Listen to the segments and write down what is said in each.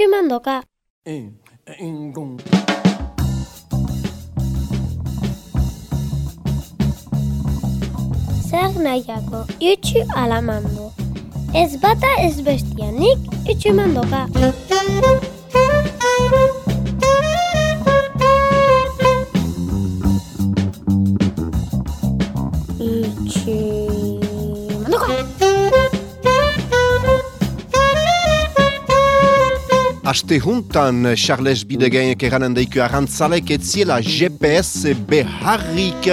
Itxumandoka. E, ingon. Zer nahiako, itxu alamando. Ez bata ez bestianik, itxumandoka. Itxumandoka. Aste juntan, Charles Bidegainek eranen daiku arantzalek etziela GPS beharrik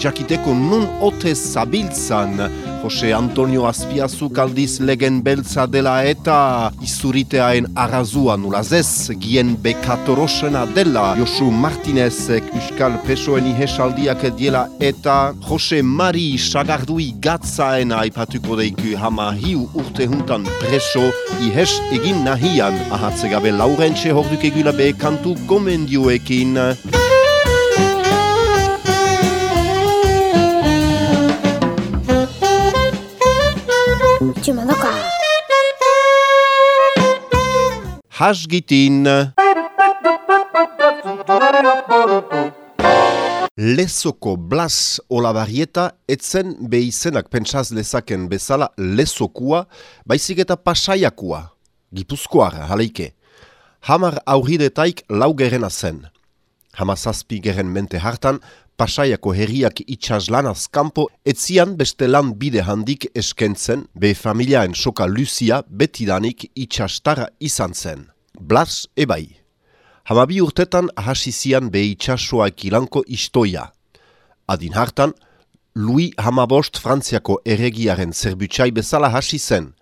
jakiteko nun ote zabiltzan. Jose Antonio Azpiazuk aldiz legen beltza dela eta izuriteaen arazua nulazez, gien bekatorosena dela. Josu Martinezek Euskal Pesoen ihesaldiak diela eta Jose Mari Sagardui gatzaena aipatuko deiku hama hiu urte juntan preso ihes egin nahian. Ahatze gabe laurentxe horduk egula be kantu gomendioekin. Hasgitin. Lesoko Blas Olabarrieta etzen behizenak pentsaz lezaken bezala lesokua, baizik eta pasaiakua, gipuzkoara, haleike. Hamar aurridetaik lau gerena zen. Hamazazpi geren mente hartan, pasaiako herriak itxaslanaz kanpo etzian beste lan bide handik eskentzen, be familiaen soka Lucia betidanik itxastara izan zen. Blas ebai. Hamabi urtetan hasi zian be itxasoak ilanko istoia. Adin hartan, Louis Hamabost Frantziako erregiaren zerbutsai bezala hasi zen.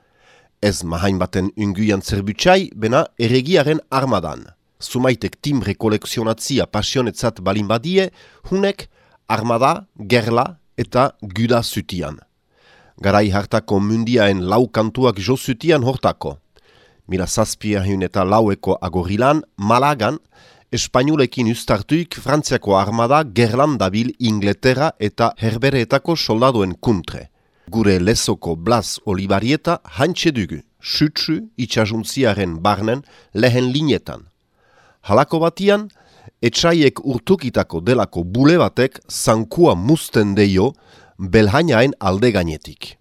Ez mahain baten unguian zerbutsai, bena erregiaren armadan. Zumaitek timbre kolekzionatzia pasionetzat balin badie, hunek armada, gerla eta guda zutian. Garai hartako mundiaen lau kantuak jo zutian hortako. Mila zazpia eta laueko agorilan, Malagan, Espainolekin ustartuik Frantziako armada gerlan dabil Ingleterra eta herbereetako soldaduen kuntre. Gure lesoko Blas Olibarieta hantxe dugu, sutsu itxasuntziaren barnen lehen linetan. Halako batian, etxaiek urtukitako delako bule batek zankua musten deio belhainaen alde gainetik.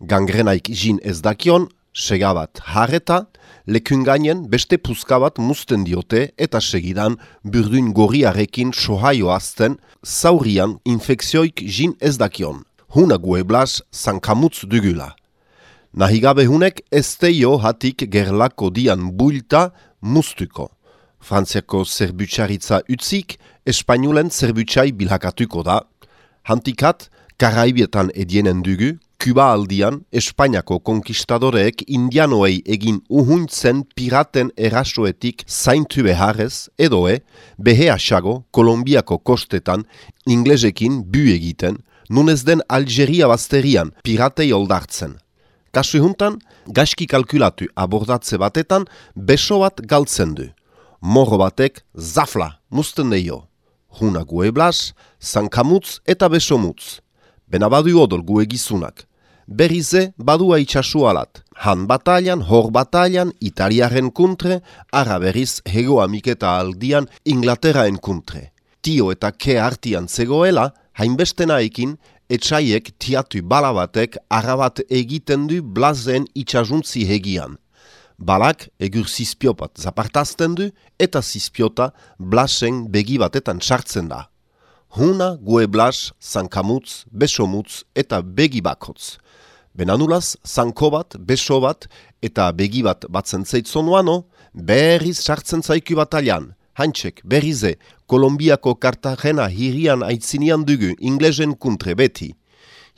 Gangrenaik jin ez dakion, segabat harreta, lekun gainen beste puzka bat musten diote eta segidan burdun gorriarekin sohaio azten zaurian infekzioik jin ez dakion. Huna gueblas zankamutz dugula. Nahigabe hunek ez teio hatik gerlako dian builta mustuko. Frantziako zerbutsaritza utzik, Espainolen zerbutsai bilhakatuko da. Hantikat, Karaibietan edienen dugu, Kuba aldian, Espainiako konkistadoreek indianoei egin uhuntzen piraten erasoetik zaintu beharrez, edoe, behe asago, Kolombiako kostetan, inglesekin bu egiten, nunez den Algeria basterian piratei oldartzen. Kasu juntan, gaski kalkulatu abordatze batetan, beso bat galtzen du. Morro batek, zafla, musten deio. Huna gueblas, zankamutz eta besomutz. Bena badu odol gue gizunak. Berrize badua itxasu alat. Han batalian, hor batalian, italiaren kuntre, ara berriz hego amiketa aldian Inglaterraen kuntre. Tio eta ke artian zegoela, hainbestenaekin, etxaiek tiatu balabatek arabat egiten du blazen itxasuntzi hegian. Balak egur zizpiopat zapartazten du eta zizpiota blasen begi batetan sartzen da. Huna gue blas, zankamutz, besomutz eta begi bakotz. Benanulaz, zanko bat, beso bat eta begi bat batzen zeitzonuano, berriz sartzen zaiku batalian. Hantxek, berrize, Kolombiako Cartagena hirian aitzinian dugu inglesen kuntre beti.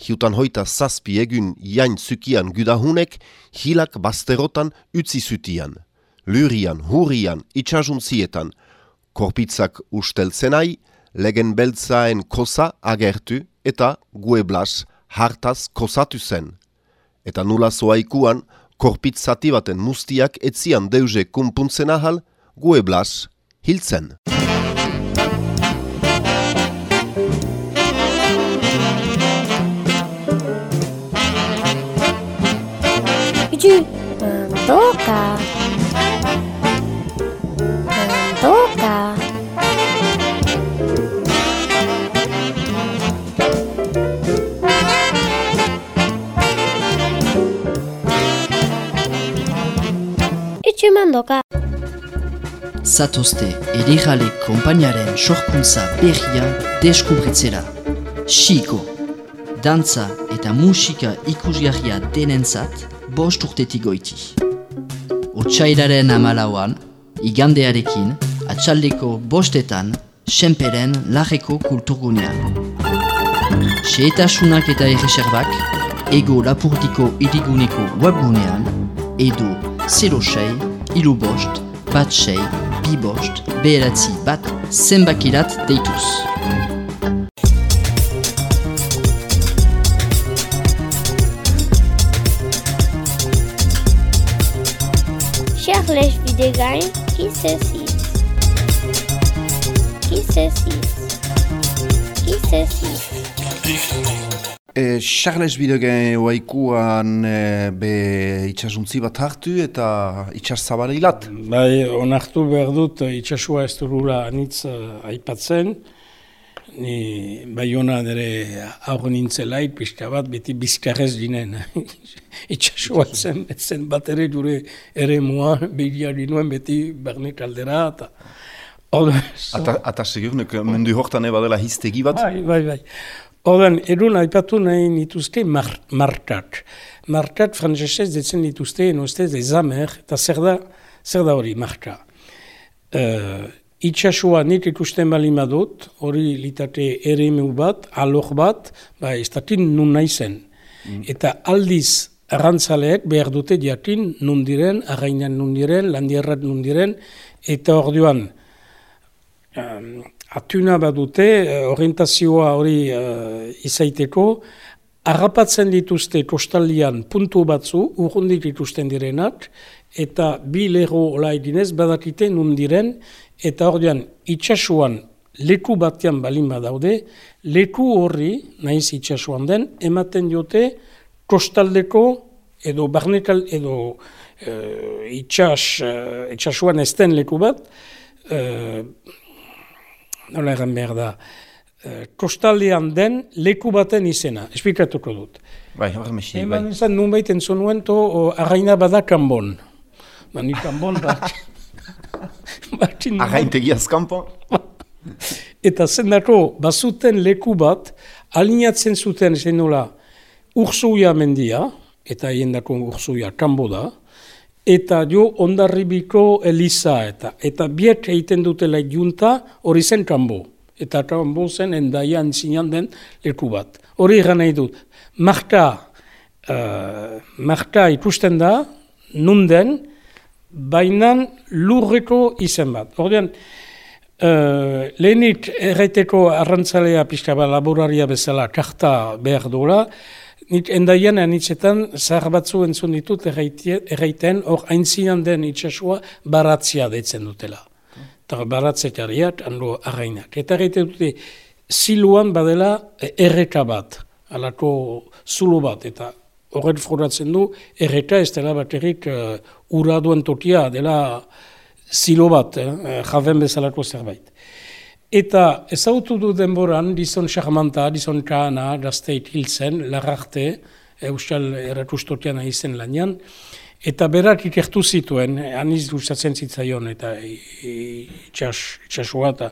Hiutan hoita zazpi egun jain zukian gudahunek, hilak basterotan utzi zutian. Lurian, hurian, itxasuntzietan, korpitzak usteltzenai, legen beltzaen kosa agertu eta gueblas hartaz kosatu zen. Eta nula zoaikuan, korpitzati baten mustiak etzian deuze kumpuntzen ahal, gueblas hiltzen. 句，嗯，多嘎，嗯，多嘎。mandoka. Zatozte erijale konpainaren sorkuntza berria deskubritzera. Xiko, dantza eta musika ikusgarria denentzat, bost urtetik goiti. Otsairaren amalauan, igandearekin, atxaldeko bostetan, senperen lajeko kulturgunean. Seetasunak eta erreserbak, ego lapurtiko iriguneko webgunean, edo 06, ilu bost, bat sei, bi bost, beheratzi bat zenbakirat deituz. Ceci Qui ceci Qui ceci E, Charles Bidegen oaikuan e, be itxasuntzi bat hartu eta itxas zabarilat. Bai, onartu behar dut itxasua ez durula anitz uh, aipatzen. Ni bai hona nire aur nintzelait, pixka bat, beti bizkarrez ginen. itxasua zen, ez zen bat ere jure ere mua, bilia ginuen beti barnek aldera. Eta, Ata, ata segurnek, mendu hortan eba dela hiztegi bat? Bai, bai, bai. Odan, erun aipatu nahi nituzte mar, martak. Martak frantzesez detzen dituzte, no ustez, ezamer, eta zer da, zer da hori, marka. Uh, itxasua nik ikusten bali madut, hori litate ere bat, alok bat, ba, ez datin nun nahi zen. Eta aldiz, arrantzaleek behar dute jakin nun diren, arrainan nun diren, landierrat nun diren, eta orduan, um, atuna badute, uh, orientazioa hori uh, izaiteko, harrapatzen dituzte kostaldian puntu batzu, urrundik dituzten direnak, eta bi lero olai dinez badakite nun diren, eta orduan itxasuan leku batean balin badaude, leku horri, naiz itxasuan den, ematen diote kostaldeko edo barnekal edo uh, itxas, uh, itxasuan ezten leku bat, uh, nola egan behar da, kostaldean den leku baten izena, esplikatuko dut. Bai, horre mesi, bai. Eman izan nun baiten zonuen to, arraina bada kanbon. Ba, ni kanbon bat. Arraintegi azkampo? Eta zendako, bazuten leku bat, alinatzen zuten zen nola, ursuia mendia, eta hien dako ursuia kanbo da, eta jo ondarribiko eliza eta eta biek egiten dutela junta hori zen kanbo. Eta kanbo zen endaian zinan den leku bat. Hori egan nahi dut. Marka, uh, marka ikusten da, nunden, bainan lurreko izen bat. Ordean, uh, lehenik erraiteko arrantzalea pixka ba laboraria bezala karta behar dola, Nik endaian anitzetan zahar batzu entzun ditut erraiten hor aintzinan den itxasua baratzia detzen dutela. Eta baratzekariak hando arrainak. Eta erraiten dute ziluan badela erreka bat, alako zulu bat, eta horret froratzen du erreka ez dela baterik uh, ura duen tokia dela zilo bat, eh, javen bezalako zerbait. Eta ezautu du denboran, dizon charmanta, dizon kaana, gazteit hil zen, larrarte, euskal eratustotian izen lanian, eta berak ikertu zituen, aniz gustatzen zitzaion, eta itxasua eta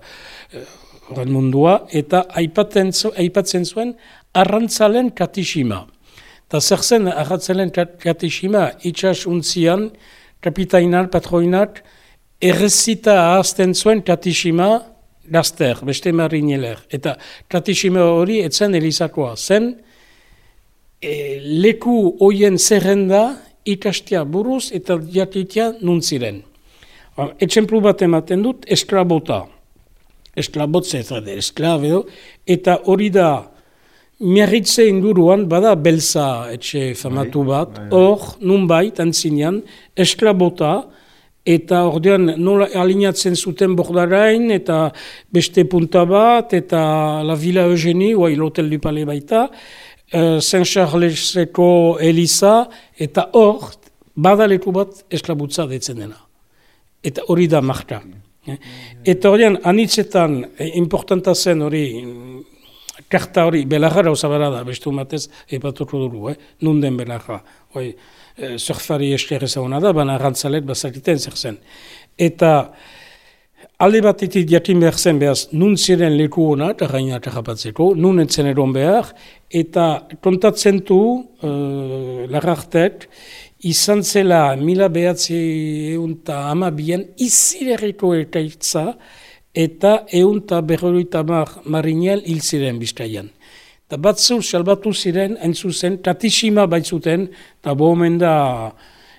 horren mundua, eta aipatzen, aipatzen zuen arrantzalen katishima. Eta zer zen arrantzalen katishima, itxas untzian, kapitainar, patroinak, errezita ahazten zuen katishima, gazter, beste marineler. Eta katixime hori etzen elizakoa zen, e, leku hoien zerrenda ikastia buruz eta jatitia nuntziren. Etxemplu bat ematen dut, esklabota. Esklabotze, esklabe, eta hori da, miarritze inguruan, bada belza etxe famatu bai, bat, bai, hor, nunbait, antzinean, esklabota, eta ordean nola alinatzen zuten bordarain, eta beste punta bat, eta la Villa Eugeni, oa l'Hotel du Palais baita, uh, Saint Charleseko Eliza, eta hor, badaleku bat esklabutza detzen dena. Eta hori da marka. Eta ordean, anitzetan, eh, importanta zen hori, karta hori, belarra osabara da, beste batez, epatuko dugu, eh? nun den belarra. Hoi, e, surfari esker ezaguna da, baina arrantzalet bazakiten zer zen. Eta alde batetik jakin behar zen behaz, nun ziren leku hona, eta gaina japatzeko, nun entzen eron behar, eta kontatzen du, uh, lagartek, izan zela mila behatzi eunta ama bien izilerriko eta itza, eta eunta berroita mar marinel hil ziren bizkaian. Eta batzu salbatu ziren, entzuzen, tatishima baitzuten, eta bohomen da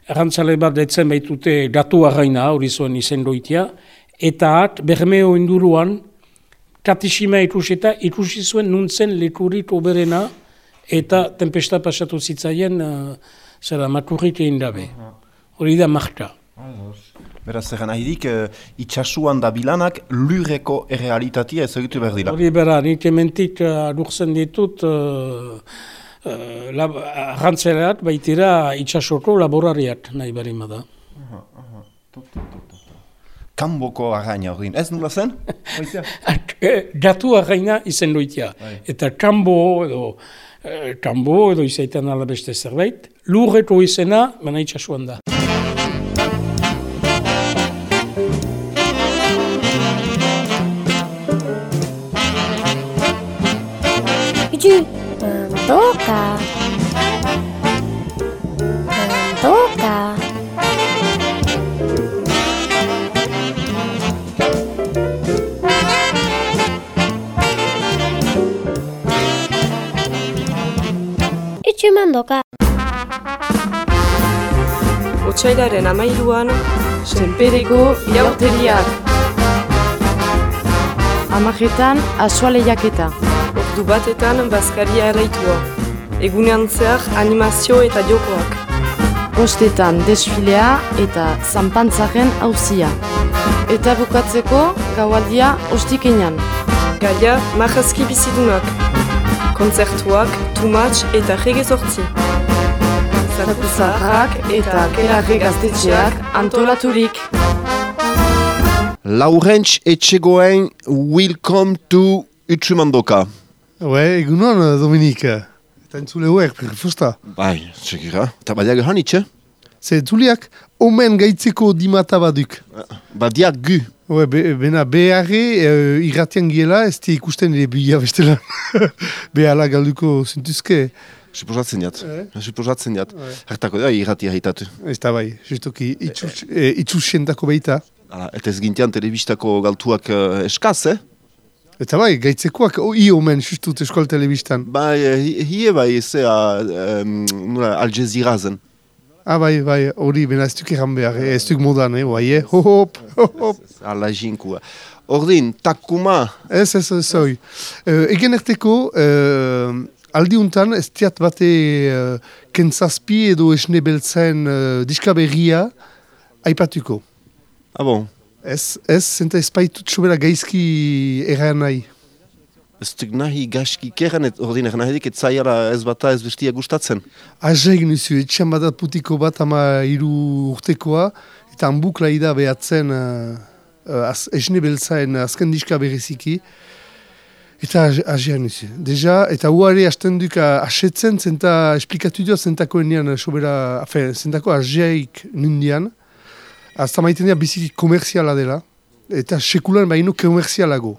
errantzale bat detzen baitute gatu arraina, hori zuen izen doitia, eta at, bermeo induruan, tatishima ikusi eta ikusi zuen nuntzen lekurik oberena, eta tempesta pasatu zitzaien, uh, zera, makurrik egin dabe. Hori da marka. Beraz, zer nahi dik, uh, itxasuan da bilanak lurreko errealitatea ez egitu behar dira. Hori bera, nik ementik uh, adurzen ditut, uh, uh, arrantzeleat baitira itxasoko laborariak nahi barima da. Kamboko arraina hori, ez nula zen? Gatu arraina izen doitia. Eta kambo edo, eh, kambo edo izaiten ala beste zerbait, lurreko izena, baina itxasuan da. Otsailaren amairuan, senpereko iauteriak. Amajetan, asoa lehiaketa. Ordu batetan, bazkaria erraitua. Egunean zehar, animazio eta jokoak. Bostetan, desfilea eta zanpantzaren hauzia. Eta bukatzeko, gaualdia ostikenean. Gaia, marrazki bizidunak. Kontzertuak, tumatx eta rege Zaharrak eta kerarre gaztetxeak antolaturik. Laurentz Etxegoen, welcome to Utsumandoka. Ouais, egunon, Dominik. Eta entzule huek, fusta. Bai, txekira. Eta badiak ehan itxe? Ze entzuleak, omen gaitzeko dimata baduk. Badiak gu. Ouais, be, bena beharre uh, irratian giela, ez ikusten ere bila bestela. Behala galduko zintuzke. Suposatzen jat. Eh? Suposatzen jat. Hartako da, irratia haitatu. Ez da bai, justuki itxus, itxusientako beita. Hala, eta ez gintian telebistako galtuak uh, eskaz, eh? Eta bai, gaitzekoak oh, i omen justut eskol telebistan. Bai, hi- hie bai, zea, um, nula, zen. Ah bai, bai, hori bena ez duk egan behar, eh, ez duk modan, eh, bai, eh, hop, hop, hop. Ala jinkua. Ordin, takuma, Ez, ez, ez, oi. Uh, egen erteko, uh, aldiuntan, ez diat bate uh, kentzazpi edo esne beltzen uh, diska berria aipatuko. ah bon, Ez, ez, zenta ez baitut sobera gaizki erran nahi. ez duk nahi gaski keran, et, ordin, egan nahi ez zaiala ez bata ez bestia gustatzen. Azeg nuzu, etxean badat putiko bat ama hiru urtekoa, eta hanbukla ida behatzen uh, uh, az, esne beltzaen azken diska bereziki, eta azea nuzu. Deja, eta uare hasten duk uh, asetzen, zenta esplikatu dio zentako enian, uh, sobera, afe, zentako azeik nundian, azta maiten dira biziki komerziala dela, eta sekulan baino komerzialago.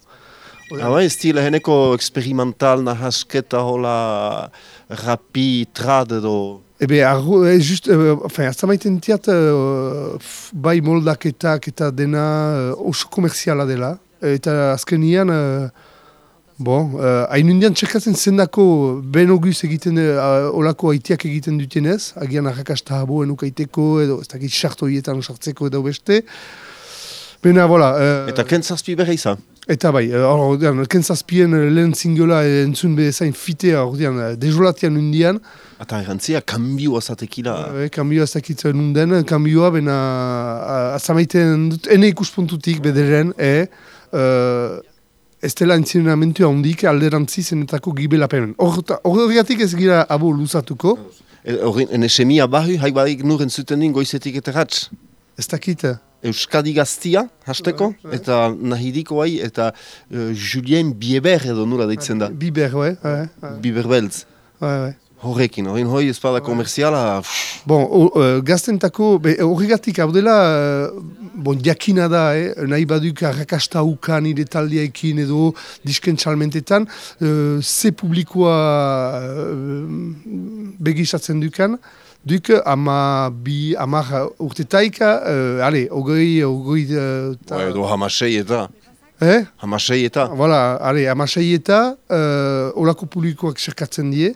Ah bai, ez di leheneko experimental nahasketa hola rapi, trad edo... Ebe, arro, e, just, e, enfin, azta maiten tiat, e, f- bai moldaketak eta dena e, oso komerziala dela. Eta azkenian, e, bon, e, hainundian txekatzen zendako benoguz egiten, e, a- olako haitiak egiten dutenez, agian arrakasta habo enuk aiteko, edo ez dakit sarto hietan sartzeko edo beste. Bena, voilà. E, Eta kentzazpi berre izan. Eta bai, uh, ordean, kentzazpien uh, lehen zingola uh, entzun bezain fitea, ordean, uh, dejolatian undian, Eta erantzia, kambio azatekila. uh, kambioa uh, nunden, kambioa bena uh, azamaiten dut, ene ikuspuntutik bederen, e, uh, ez dela entzinamentu handik alderantzi zenetako gibelapen. Horregatik ez gira abo luzatuko, E, Ordin, ene semia bahu, haik badik nuren zuten din goizetik eta ratz. ez dakit, Euskadi gaztia, hasteko, eta nahidikoai, eta uh, Julien Bieber edo nula deitzen da. Biber, ouais, ouais, ouais. Biber beltz. ouais, ouais. Horrekin, horrein hoi espada komerziala, Bon, o- uh, gaztentako, be, horregatik hau dela, uh, bon, diakina da, eh, nahi baduk arrakasta ukan nire taldeekin edo disken txalmentetan, uh, ze publikoa uh, begisatzen dukan, duk ama bi, amar urtetaika, uh, ale, ogoi, ogoi, uh, ta- Ba, edo hamasei eta, eh? hamasei eta. Voilà, ale, amasei eta uh, olako publikoak serkatzen die,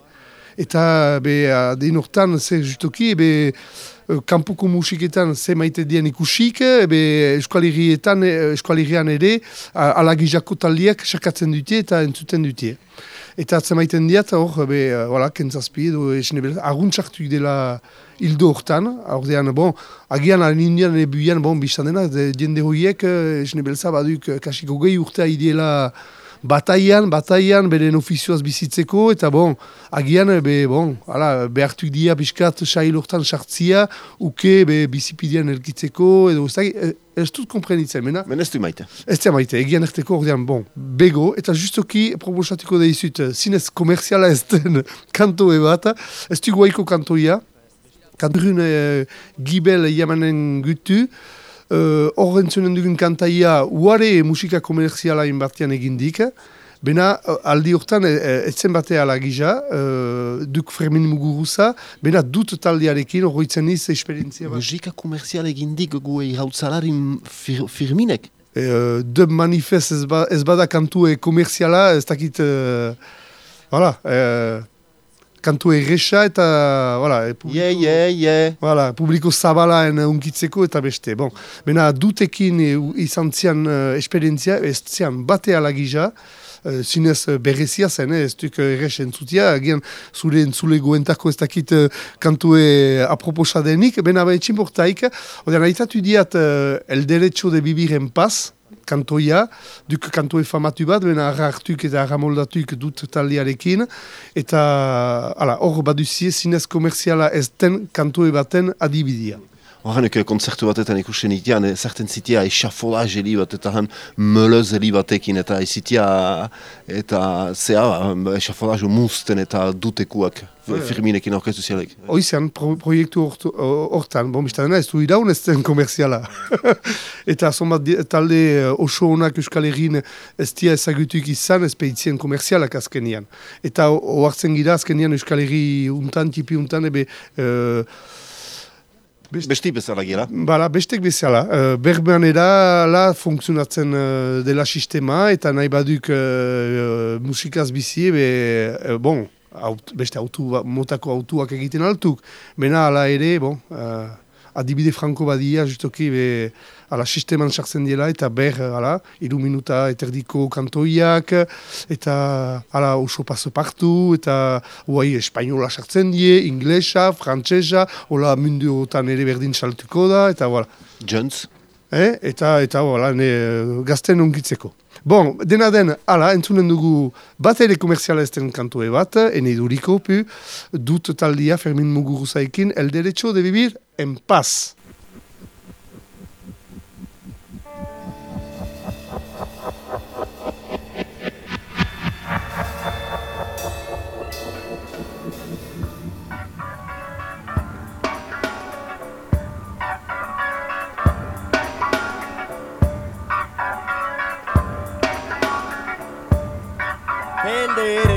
eta be, den hortan, ze justoki, be, uh, kanpoko musiketan ze maite dien ikusik, be, eskualerietan, eh, eskualerian ere, alagizako taldiak serkatzen dute eta entzuten dute. Eta ze maiten diat, hor, be, uh, voilà, kentzazpi edo esne bela, aguntxartu dela hildo hortan, ordean, bon, agian alen indian ebuian, bon, bizan dena, de, jende horiek, eh, esne belza baduk, eh, kasiko gehi urtea ideela bataian, bataian, beren ofizioaz bizitzeko, eta bon, agian, eh, be, bon, ala, behartuk dia biskat sail hortan sartzia, uke, be, bizipidean elkitzeko, edo, ez, eh, ez dut komprenitzen, mena, Men ez du maite. Ez da maite, egian erteko ordean, bon, bego, eta justoki proposatuko da izut, zinez komerziala ez den kantoe bat, ez du guaiko kantoia, kanturun e, gibel jamanen gutu, hor entzunen dugun kantaia, uare musika komerziala inbartian egindik, Bena, eh, aldi hortan, eh, ez zen batea ala gisa, eh, duk Fermin Muguruza, bena dut taldearekin, horretzen iz, esperientzia bat. Musika komerzial egindik gu irautzalarin fir, firminek. uh, de manifest ez, ba, ez bada kantue komerziala, ez dakit, uh, voilà, uh, kantu erresa eta, voilà, e, publiko, Ye, ye, ye. voilà, publiko zabalaen unkitzeko eta beste. Bon, bena dutekin e, izan zian uh, esperientzia, ez zian bate alagija, Uh, zinez uh, berrezia zen, eh, ez duk errez entzutia, agian zure entzule goentako ez dakit uh, kantue aproposa denik, bena betxin bortaik, odean aitatu diat uh, el derecho de vivir en paz, kantoia, duk kantoe famatu bat, bena arra hartuk eta arra moldatuk dut taldearekin, eta hala, hor baduzie zinez komerziala ez den kantoe baten adibidia. Horrenek konzertu batetan ikusten itian, eh, zerten zitia eixafolaz heli bat eta han mölöz heli batekin eta izitia eta zea eixafolaz muzten eta dutekuak firminekin orkestu zialek. Oizean, pro proiektu hortan, bon, biztan dena, ez du iraun ez den komerziala. eta zonbat talde eh, oso honak Euskal Herrin ez dia ezagutuk izan ez peitzien komerzialak azkenian. Eta o- ohartzen gira azkenian Euskal Herri untan, tipi untan, ebe... eh, Besti bezala gira. Bala, bestek bezala. Uh, Berbeanera la funtzionatzen uh, dela sistema eta nahi baduk uh, musikaz bizi, be, uh, bon, aut, beste autu, ba- motako autuak egiten altuk. Bena ala ere, bon, uh, adibide franko badia, justoki, be, ala sisteman sartzen diela eta ber, ala, iru minuta eterdiko kantoiak, eta ala oso paso partu, eta uai espainola sartzen die, inglesa, frantsesa, hola mundu otan ere berdin saltuko da, eta voilà. Jones. Eh? Eta, eta voilà, ne, gazten ongitzeko. Bon, dena den, ala, entzunen dugu bat ere komerziala ez den kantue bat, ene duriko, pu, dut taldia Fermin Muguruzaikin, el derecho de vivir en paz. El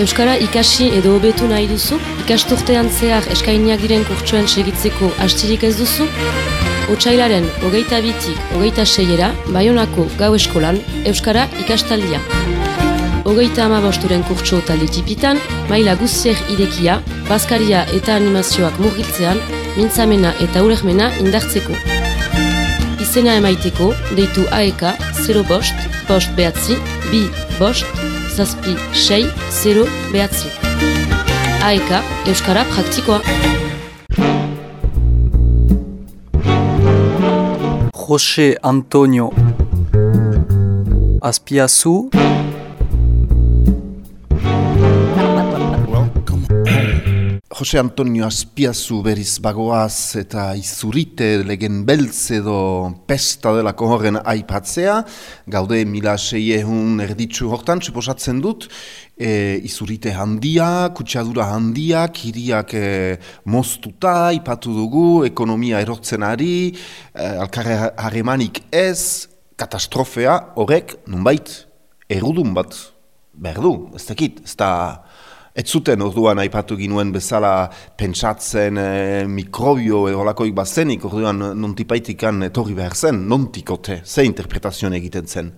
Euskara ikasi edo hobetu nahi duzu? Ikasturtean zehar eskainiak diren kurtsoen segitzeko astirik ez duzu? Otsailaren hogeita bitik hogeita seiera, Baionako gau eskolan, Euskara ikastaldia. Hogeita amabosturen kurtso talde tipitan, maila guztiek idekia, bazkaria eta animazioak murgiltzean, mintzamena eta urekmena indartzeko. Izena emaiteko, deitu AEK 0 bost, bost behatzi, bi bost, zazpi sei 0 behatzi. AEK Euskara praktikoa. José Antonio Azpiazu Jose Antonio Aspiazu beriz bagoaz eta izurite legen beltz edo pesta delako horren aipatzea, gaude mila seiehun erditsu hortan, suposatzen dut, e, izurite handia, kutsadura handiak, hiriak e, moztuta, ipatu dugu, ekonomia erotzen ari, e, alkarre harremanik ez, katastrofea horrek, nunbait, erudun bat, behar du, ez dakit, ez da... Ez zuten orduan aipatu ginuen bezala pentsatzen e, mikrobio edo lakoik bazenik orduan nontipaitikan etorri behar zen, nontikote, ze interpretazioan egiten zen?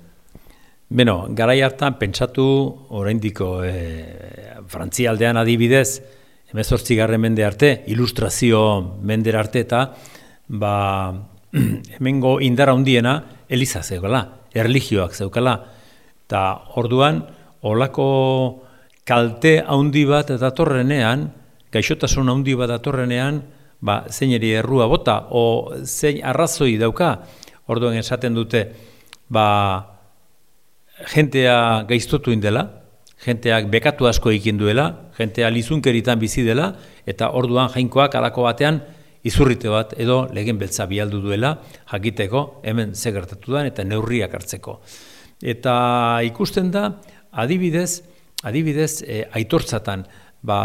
Beno, garai hartan pentsatu oraindiko e, Frantzia aldean adibidez, emezortzi garren mende arte, ilustrazio mender arte eta ba, hemengo indara hundiena Eliza zeukala, erligioak zeukala, eta orduan olako kalte handi bat datorrenean, gaixotasun handi bat datorrenean, ba, zeineri errua bota, o zein arrazoi dauka, orduan esaten dute, ba, jentea gaiztotu indela, jenteak bekatu asko ikin duela, jentea lizunkeritan bizi dela, eta orduan jainkoak alako batean izurrite bat edo legen beltza bialdu duela, jakiteko hemen zegertatu da eta neurriak hartzeko. Eta ikusten da, adibidez, adibidez, e, aitortzatan, ba,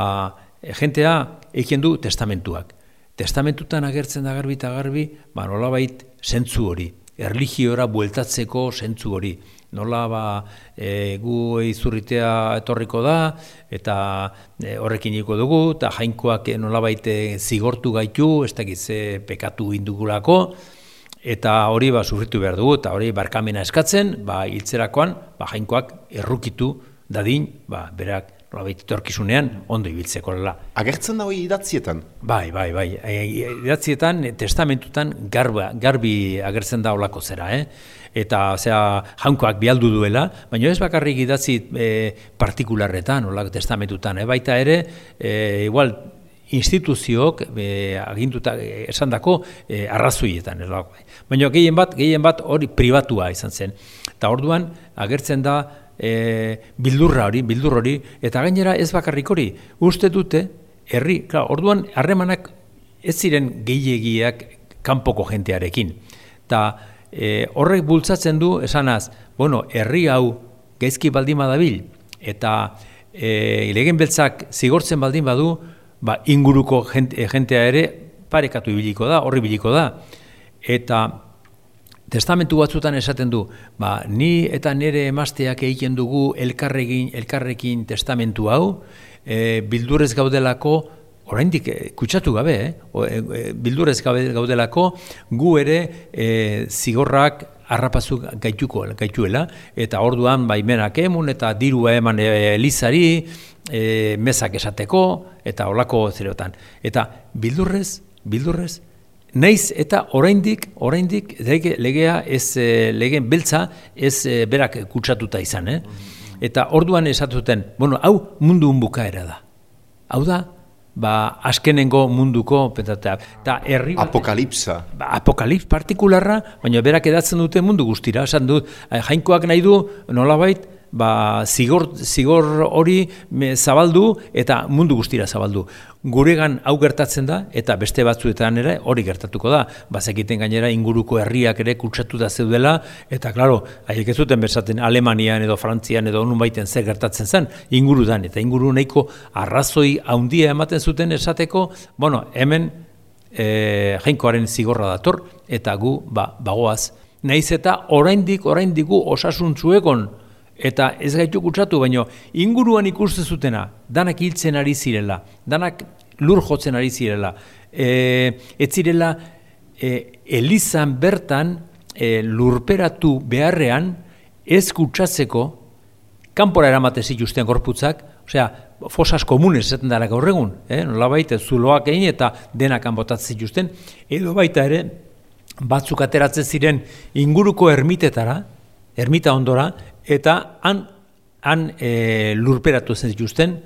e, jentea eiken du testamentuak. Testamentutan agertzen da garbi eta garbi, ba, nolabait zentzu hori, erligiora bueltatzeko zentzu hori. Nola ba, e, gu izurritea etorriko da, eta e, horrekin iko dugu, eta jainkoak nolabait zigortu gaitu, ez dakize pekatu indugulako, eta hori ba, sufritu behar dugu, eta hori barkamena eskatzen, ba, hiltzerakoan, ba, jainkoak errukitu dadin, ba, berak nolabait etorkizunean ondo ibiltzeko lela. Agertzen da hori idatzietan? Bai, bai, bai. E, idatzietan, testamentutan garba, garbi agertzen da olako zera, eh? Eta, osea, jaunkoak bialdu duela, baina ez bakarrik idatzi e, partikularretan, olako testamentutan, eh? baita ere, e, igual, instituziok e, agintuta esan dako e, arrazoietan. Baina gehien bat, gehien bat hori pribatua izan zen. Eta orduan agertzen da e, bildurra hori, bildur hori, eta gainera ez bakarrik hori, uste dute, herri, klar, orduan harremanak ez ziren gehiegiak kanpoko jentearekin. Ta e, horrek bultzatzen du, esanaz, bueno, herri hau gaizki baldin badabil, eta e, legen beltzak zigortzen baldin badu, ba, inguruko jentea ere parekatu ibiliko da, horri biliko da. Eta testamentu batzutan esaten du, ba, ni eta nire emazteak egiten dugu elkarrekin, elkarrekin testamentu hau, e, bildurez gaudelako, oraindik e, kutsatu gabe, eh? e, e, bildurez gaudelako, gu ere e, zigorrak harrapazu gaituko, gaituela, eta orduan baimenak emun eta dirua eman elizari, e, mezak esateko, eta olako zerotan. Eta bildurrez, bildurrez, Naiz eta oraindik, oraindik legea ez e, legeen beltza ez e, berak kutsatuta izan, eh? Eta orduan esatuten, bueno, hau mundu bukaera da. Hau da, ba, askenengo munduko petatea. Ta herri apokalipsa. Ba, apokalips partikularra, baina berak edatzen dute mundu guztira, esan dut, eh, jainkoak nahi du nolabait ba, zigor, zigor hori zabaldu eta mundu guztira zabaldu. Guregan hau gertatzen da eta beste batzuetan ere hori gertatuko da. Bazekiten gainera inguruko herriak ere kutsatu da zeudela eta klaro, haiek ez zuten besaten Alemanian edo Frantzian edo nun baiten zer gertatzen zen ingurudan eta inguru nahiko arrazoi handia ematen zuten esateko, bueno, hemen e, jainkoaren zigorra dator eta gu ba, bagoaz. Naiz eta oraindik oraindik gu osasuntzuekon eta ez gaitu kutsatu, baino inguruan ikusten zutena, danak hiltzen ari zirela, danak lur jotzen ari zirela, e, ez zirela e, elizan bertan e, lurperatu beharrean ez kutsatzeko kanpora eramate zituzten gorputzak, osea, fosas komunes esaten dara gaur egun, eh? nola baita zuloak egin eta denak botatzen zituzten, edo baita ere batzuk ateratzen ziren inguruko ermitetara, ermita ondora, eta han, han e, lurperatu zen zituzten,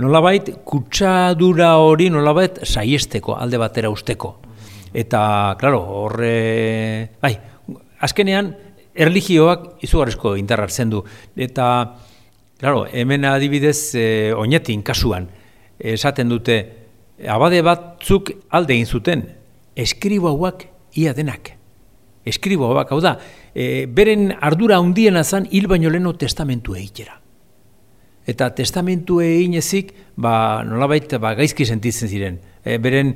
nolabait kutsadura hori nolabait saiesteko, alde batera usteko. Eta, klaro, horre, bai, azkenean, erligioak izugarrizko indarrartzen du. Eta, klaro, hemen adibidez, e, oinetin kasuan, esaten dute, abade batzuk alde egin zuten, eskriboak ia denak. Eskriboak, hau da, e, beren ardura handiena zan hil baino leno testamentu egitera. Eta testamentu egin ezik, ba, nolabait, ba, gaizki sentitzen ziren. E, beren,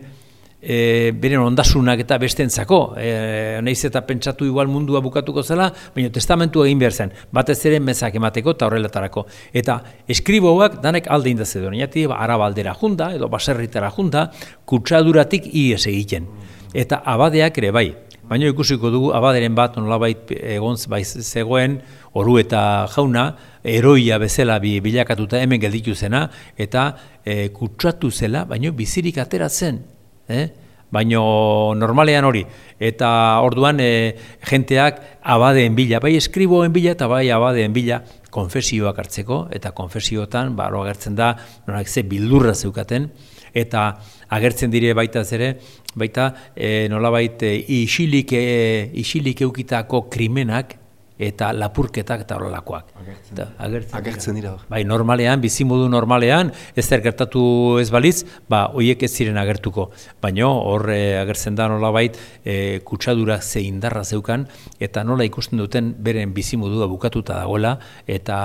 e, beren ondasunak eta bestentzako, e, nahiz eta pentsatu igual mundua bukatuko zela, baina testamentu egin behar zen, batez ere mezak emateko eta horrelatarako. Eta eskriboak danek alde indaz edo, nahiati ba, arabaldera junda edo baserritara junda, kutsaduratik ies egiten. Eta abadeak ere bai, baina ikusiko dugu abaderen bat nolabait egon bai zegoen, oru eta jauna, eroia bezala bi, bilakatuta hemen gelditu zena, eta e, kutsatu zela, baina bizirik ateratzen, eh? baino normalean hori. Eta orduan e, jenteak abadeen bila, bai eskriboen bila eta bai abadeen bila konfesioak hartzeko, eta konfesiotan, ba, agertzen da, norak ze bildurra zeukaten, eta agertzen dire baita ere, baita e, nolabait e, isilik, e, isilik eukitako krimenak, eta lapurketak eta horrelakoak. Agertzen, da, agertzen, agertzen dira. Bai, normalean, bizimodu normalean, ez zer gertatu ez baliz, ba, hoiek ez ziren agertuko. Baina hor e, agertzen da nolabait e, kutsadura ze indarra zeukan, eta nola ikusten duten beren bizimodua bukatuta dagoela, eta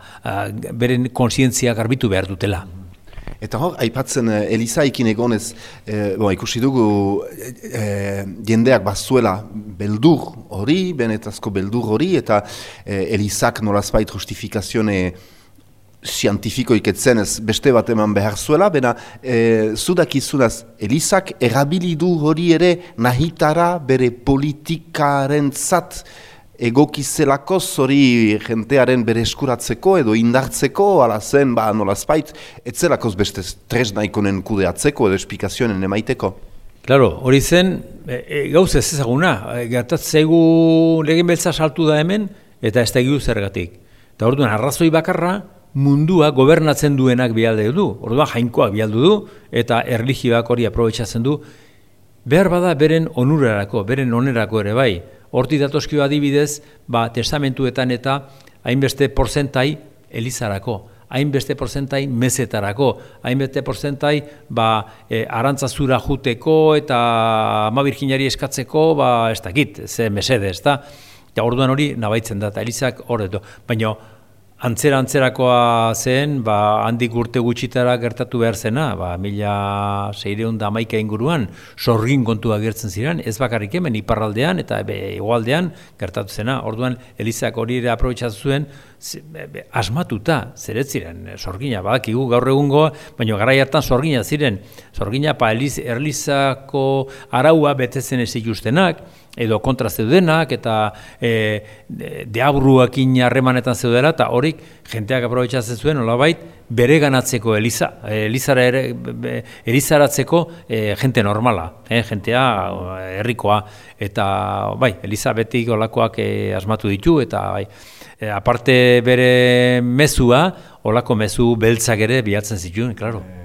a, beren konsientzia garbitu behar dutela. Eta hor, aipatzen uh, Elizaikin egonez, uh, bon, ikusi dugu uh, jendeak bazuela beldur hori, benetazko beldur hori, eta uh, Elizak nolazbait justifikazione zientifiko iketzen ez beste bat eman behar zuela, bena e, zudak izunaz Elizak erabilidu hori ere nahitara bere politikaren zat egokizelako zori jentearen bere eskuratzeko edo indartzeko, ala zen, ba, nolazpait, etzelakoz beste tres naikonen kudeatzeko edo esplikazioen emaiteko. Claro, hori zen, e, e, gauz ez ezaguna, e, gertatzegu legin beltza saltu da hemen, eta ez da egiu zergatik. Eta orduan, arrazoi bakarra, mundua gobernatzen duenak bialde du, orduan jainkoak bialdu du, eta erligioak hori aprobetsatzen du, behar bada beren onurarako, beren onerako ere bai, Horti datoskio adibidez, ba, testamentuetan eta hainbeste porzentai elizarako, hainbeste porzentai mezetarako, hainbeste porzentai ba, e, arantzazura juteko eta ama virginari eskatzeko, ba, ez dakit, ze mesede, ez da? Eta orduan hori nabaitzen da, eta elizak horretu. Baina, Antzera antzerakoa zen, ba, handik urte gutxitara gertatu behar zena, ba, mila seireun da maika inguruan, sorgin kontua gertzen ziren, ez bakarrik hemen, iparraldean eta igualdean gertatu zena. Orduan, Elizak hori ere aprobetsatu zuen, asmatuta, zeret ziren, sorgina, badakigu gaur egungo, baina gara hartan sorgina ziren, sorgina pa Eliz, Erlizako araua betetzen ez ikustenak, edo kontra zeudenak eta e, deabruakin harremanetan zeudela eta horik jenteak aprobetsatzen zuen olabait bere ganatzeko eliza, elizara ere, elizaratzeko e, jente normala, e, jentea herrikoa eta bai, eliza betik olakoak e, asmatu ditu eta bai, e, aparte bere mezua, olako mezu beltzak ere bihatzen zituen, klaro.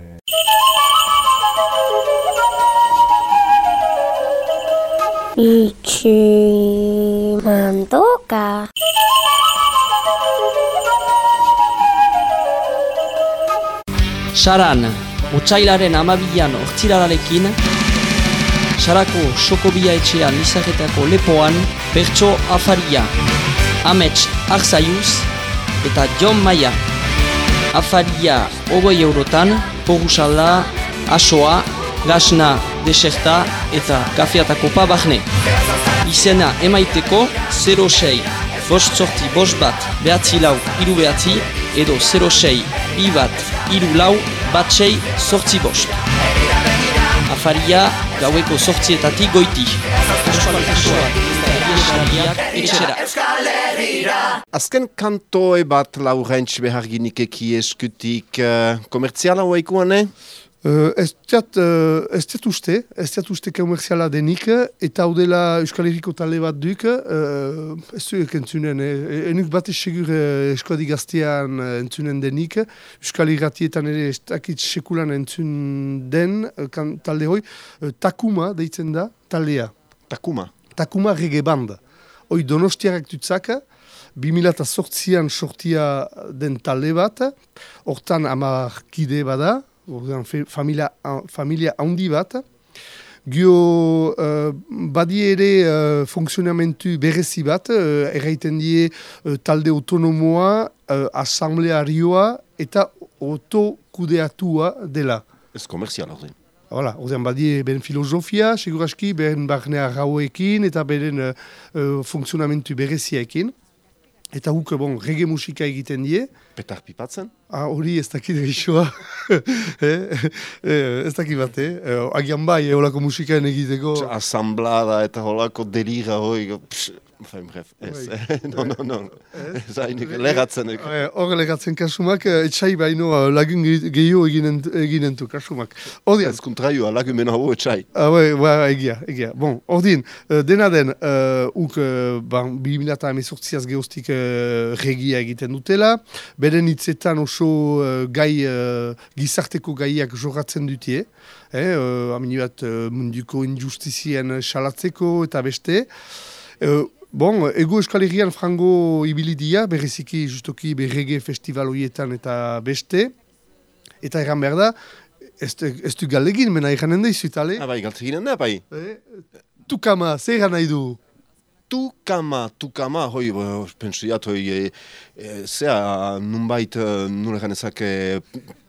Itxi mandoka. Saran, otxailaren amabilan ortzirararekin, Sarako Sokobia etxean izaketako lepoan, Pertso Afaria, Amets Arzaiuz eta John Maia. Afaria ogoi eurotan, Porusalda, Asoa, Gasna, Deserta eta Kafeatako Pabahne. Izena emaiteko 06 bost sorti bost bat behatzi lau iru behatzi edo 06 bi bat iru lau bat sei sortzi bost. Afaria gaueko sortzietatik goiti. Azken kantoe bat laurentz behar ginikeki eskutik uh, komertziala hoa eh? Uh, ez diat uh, uste, ez diat uste komerziala denik, eta hau dela Euskal Herriko tale bat duk, uh, ez duek entzunen, eh, enuk bat esegur uh, eskuadi gaztean entzunen denik, Euskal Herratietan ere ez dakit sekulan entzun den, kan, talde hoi, uh, Takuma deitzen da, taldea. Takuma? Takuma rege banda. Hoi donostiarak dutzaka, 2008an sortia den talde bat, hortan amarkide bada, ordean fe- familia, familia handi bat, Gio uh, badi ere uh, funtzionamentu berezi bat, uh, erraiten die uh, talde autonomoa, uh, asamblearioa eta autokudeatua dela. Ez komerzial hori. Hala, ordean badie beren filosofia, seguraski, beren barnea rauekin eta beren uh, uh, funtzionamentu bereziaekin. Eta guk, bon, reggae musika egiten die. Petar pipatzen? Ah, hori ez dakit egisoa. eh? eh, ez dakit bat, eh? eh? Agian bai, eh, holako musikaen egiteko. Asamblada eta holako delira hori. psh, Enfin, bref, ez. no, no, no. Ez hainik, legatzen. Eh, Hor legatzen kasumak, eh, etxai baino eh, lagun ge- gehiago eginen, eginen du kasumak. Ordian. Ez kontraioa, lagumen hau etxai. Ah, bai, bai, egia, egia. Bon, ordin, eh, dena den, uh, uk, uh, ban, 2018az geostik uh, regia egiten dutela, beren hitzetan oso uh, gai, uh, gizarteko gaiak jorratzen dutie, eh, uh, amini bat uh, munduko injustizien salatzeko eta beste. Uh, Bon, ego Euskal Herrian frango ibilidia, bereziki justoki berrege festival horietan eta beste. Eta erran behar da, ez, du- ez du galegin, mena erranen da izutale. Ah, bai, galtzeginen da, bai. Tukama, zer erran nahi du? Tukama, tukama, hoi, pentsiat, hoi, e, e, zea, nunbait, e, nure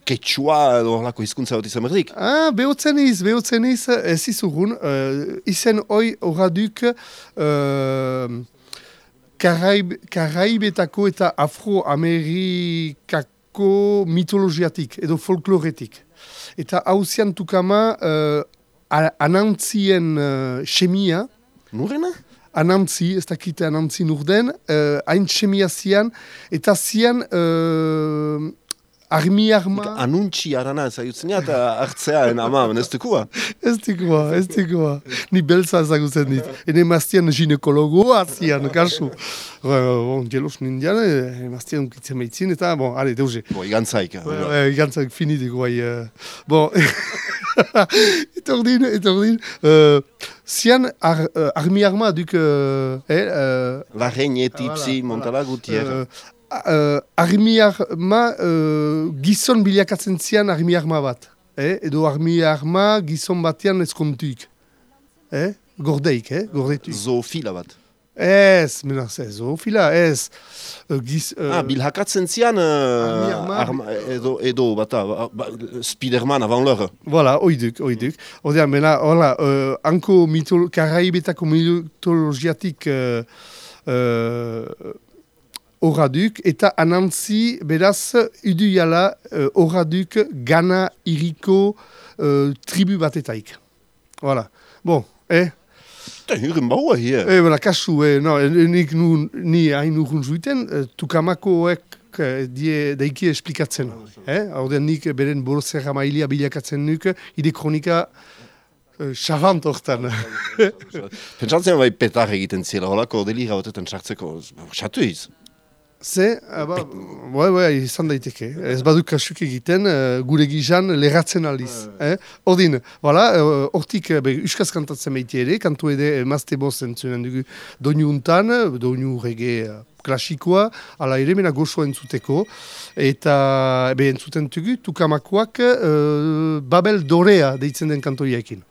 ketxua edo horlako hizkuntza bat izan berdik. Ah, behotzen iz, behotzen iz, ez izurun, uh, izen hoi horraduk uh, Karaib, Karaibetako eta Afroamerikako mitologiatik edo folkloretik. Eta hauzian tukama uh, anantzien uh, semia. Nurena? Anantzi, ez dakite anantzi nurden, uh, hain semia zian, eta zian uh, armi arma... Anuntzi arana ez ajutzen eta hartzearen ama, ez dukua. Ez dikoa, ez dikoa. Ni beltza ezagutzen dit. Ene maztian ginekologoa zian, kasu. Ba, bon, jelos nindian, eh, maztian unkitzen behitzin, eta, bon, ale, deuze. Bo, igantzaik. Ba, Gantzaik finitik, guai. eh. Bon, etordin, etordin. Uh, zian ar, uh, armi arma duk... Uh, eh, uh, Larreine, tipsi, montala gutier. uh, uh, armi arma uh, gizon bilakatzen zian armi arma bat. Eh? Edo armi arma gizon batean ezkontuik. Eh? Gordeik, eh? Gordetuik. Zoofila bat. Ez, menaz ez, zoofila, ez. Uh, giz, uh, Ah, bilhakatzen zian, uh, arma. arma, edo, edo, bata, ba, ba, Spiderman avant l'heure. Voilà, oiduk, oiduk. Ordean, bena, hola, uh, anko mitol, karaibetako mitologiatik uh, uh, horraduk, eta anantzi, beraz, idu jala uh, horraduk gana iriko uh, tribu batetaik. Voilà. Bon, eh? Eta huren baua hier. Eh, bela, kasu, eh, no, eh, nik nu, ni hain urgun zuiten, eh, tukamakoek eh, die daiki esplikatzen. Eh? Ordean nik beren borozerra mailia bilakatzen nuk, ide kronika eh, savant hortan. Pentsatzen bai petar egiten ziela, holako delira batetan sartzeko, xatu iz. Ze, aba, bai, bai, izan daiteke. Ez badu kasuk egiten, eh, gure gizan leratzen aldiz. Eh? Ordin, voilà, eh, hortik uh, uskaz kantatzen behiti ere, kantu ede emazte boz entzunen dugu doinu untan, doinu rege uh, klasikoa, ala ere mena gozoa entzuteko, eta be entzuten dugu, tukamakoak uh, Babel Dorea deitzen den kantoiakin.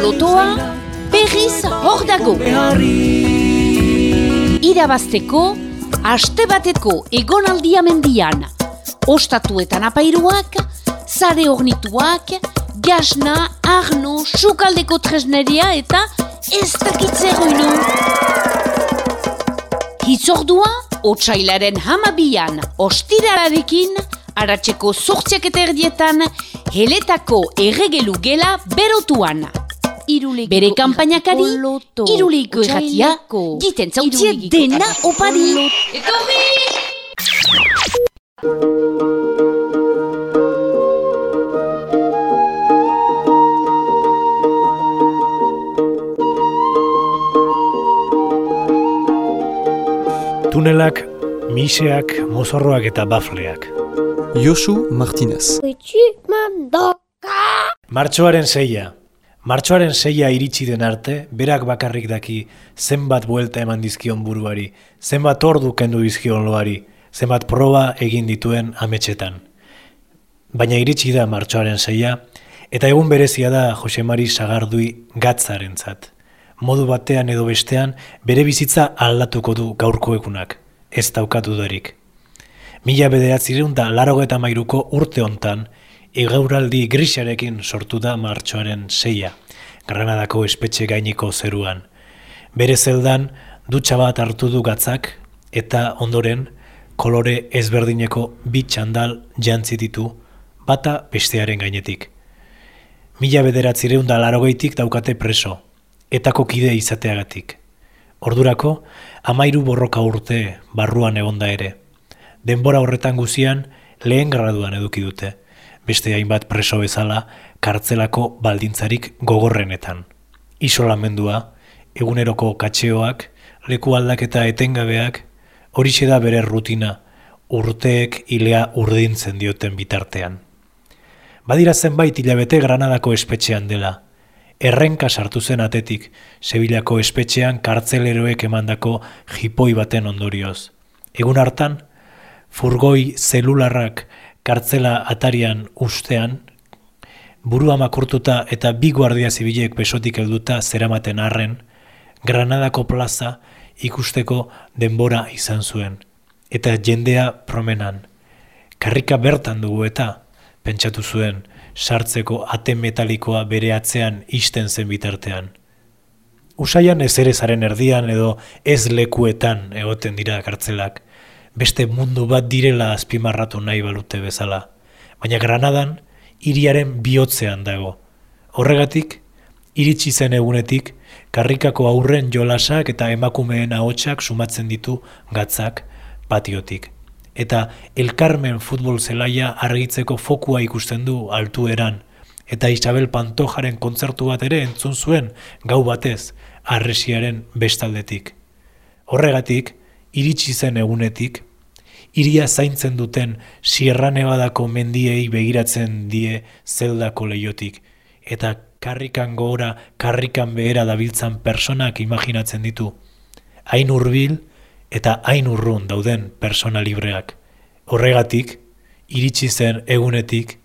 Lotoa, berriz hor dago. Irabazteko, aste bateko egonaldia mendian, ostatuetan apairuak, zare ornituak, gasna, arno, sukaldeko tresneria eta ez dakitzeroinu. Hitzordua, otsailaren hamabian, ostirararekin, aratzeko sortziak eta erdietan, heletako erregelu gela berotuan. Bere kampainakari, iruleiko erratia, giten zautzie dena opari. Etorri! Tunelak, miseak, mozorroak eta bafleak. Josu Martinez. Martxoaren seia. Martxoaren seia iritsi den arte, berak bakarrik daki zenbat buelta eman dizkion buruari, zenbat ordu kendu dizkion loari, zenbat proba egin dituen ametxetan. Baina iritsi da martxoaren seia, eta egun berezia da Jose Mari Sagardui gatzarentzat. Modu batean edo bestean, bere bizitza aldatuko du gaurko egunak, ez daukatu darik. Mila bederatzireun da laro eta mairuko urte hontan, egauraldi grisarekin sortu da martxoaren seia, Granadako espetxe gainiko zeruan. Bere zeldan, dutxa bat hartu du gatzak, eta ondoren, kolore ezberdineko bi txandal jantzi ditu, bata bestearen gainetik. Mila bederatzireun da larogeitik daukate preso, etako kide izateagatik. Ordurako, amairu borroka urte barruan egonda ere. Denbora horretan guzian, lehen graduan eduki dute, beste hainbat preso bezala kartzelako baldintzarik gogorrenetan. Isolamendua, eguneroko katxeoak, leku aldaketa etengabeak, horixe da bere rutina, urteek ilea urdintzen dioten bitartean. Badira zenbait hilabete Granadako espetxean dela, errenka sartu zen atetik, Sevillako espetxean kartzeleroek emandako jipoi baten ondorioz. Egun hartan, furgoi zelularrak kartzela atarian ustean, burua makurtuta eta bi guardia zibilek besotik helduta zeramaten arren, Granadako plaza ikusteko denbora izan zuen. Eta jendea promenan. Karrika bertan dugu eta, pentsatu zuen, sartzeko ate metalikoa bere atzean isten zen bitartean. Usaian ez ere zaren erdian edo ez lekuetan egoten dira kartzelak, beste mundu bat direla azpimarratu nahi balute bezala. Baina Granadan, hiriaren bihotzean dago. Horregatik, iritsi zen egunetik, karrikako aurren jolasak eta emakumeen ahotsak sumatzen ditu gatzak patiotik eta Elkarmen futbol zelaia argitzeko fokua ikusten du altu eran, eta Isabel Pantojaren kontzertu bat ere entzun zuen gau batez arresiaren bestaldetik. Horregatik, iritsi zen egunetik, iria zaintzen duten Sierra Nevadako mendiei begiratzen die zeldako leiotik, eta karrikan gora, karrikan behera dabiltzan personak imaginatzen ditu. Hain hurbil, eta hain urrun dauden persona libreak. Horregatik, iritsi zen egunetik,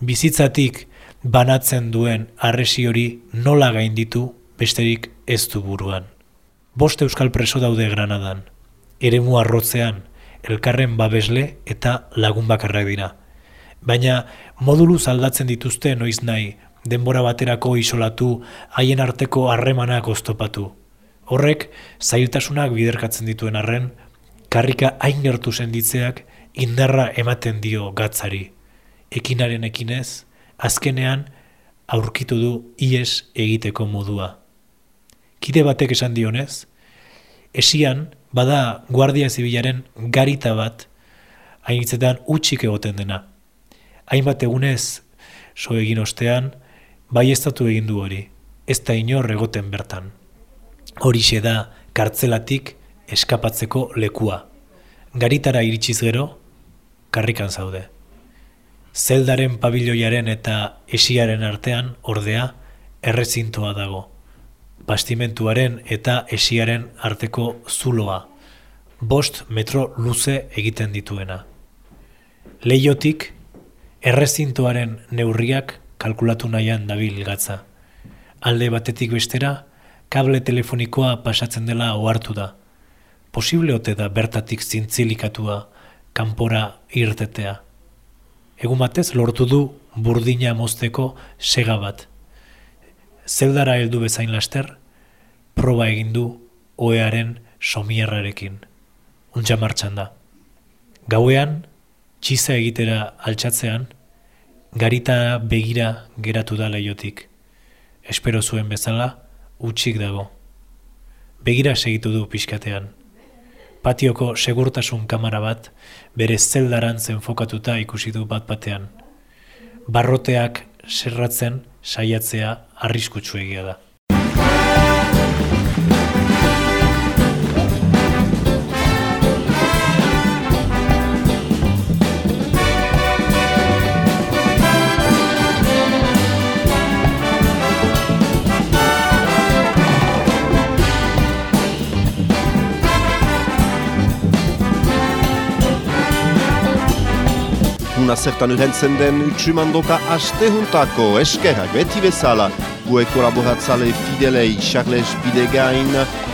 bizitzatik banatzen duen arresi hori nola gainditu besterik ez du buruan. Bost euskal preso daude Granadan, eremu arrotzean, elkarren babesle eta lagun bakarrak dira. Baina modulu aldatzen dituzte noiz nahi, denbora baterako isolatu, haien arteko harremanak oztopatu. Horrek, zailtasunak biderkatzen dituen arren, karrika hain gertu senditzeak indarra ematen dio gatzari. Ekinaren ekinez, azkenean aurkitu du ies egiteko modua. Kide batek esan dionez, esian bada guardia zibilaren garita bat hainitzetan utxik egoten dena. Hainbat egunez, so egin ostean, bai estatu egin du hori, ez da inor egoten bertan. Horixe da kartzelatik eskapatzeko lekua. Garitara iritsiz gero, karrikan zaude. Zeldaren pabiloiaren eta esiaren artean, ordea, errezintoa dago. Bastimentuaren eta esiaren arteko zuloa, bost metro luze egiten dituena. Leiotik, Errezintoaren neurriak kalkulatu nahian dabil gatza. Alde batetik bestera, kable telefonikoa pasatzen dela ohartu da. Posible ote da bertatik zintzilikatua kanpora irtetea. Egun batez lortu du burdina mozteko sega bat. Zeldara heldu bezain laster, proba egin du oearen somierrarekin. Untxa martxan da. Gauean, txiza egitera altxatzean, garita begira geratu da leiotik. Espero zuen bezala, utxik dago. Begira segitu du pixkatean. Patioko segurtasun kamara bat, bere zeldaran zenfokatuta ikusi du bat batean. Barroteak serratzen saiatzea arriskutsu egia da. Zertan urentzen den utsumandoka astehuntako eskerrak beti bezala. Gue kolaboratzale Fidelei, Charles Bidegain,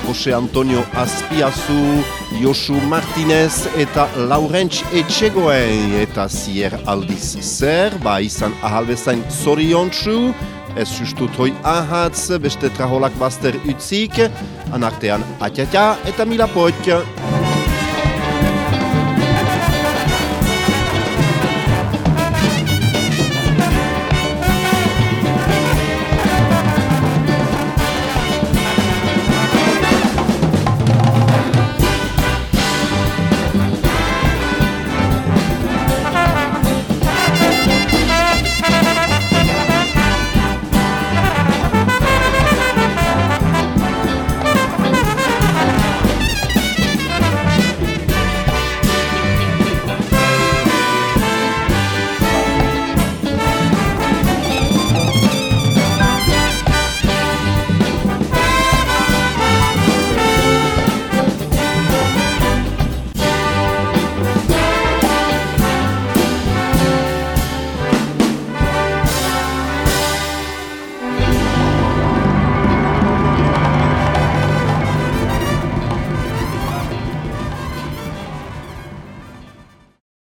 Jose Antonio Azpiazu, Josu Martinez eta Laurentz Etxegoen eta zier aldiz zer, ba izan ahalbezain zoriontsu, ez justut hoi ahatz beste traholak baster utzik, anartean atiatia eta mila potio.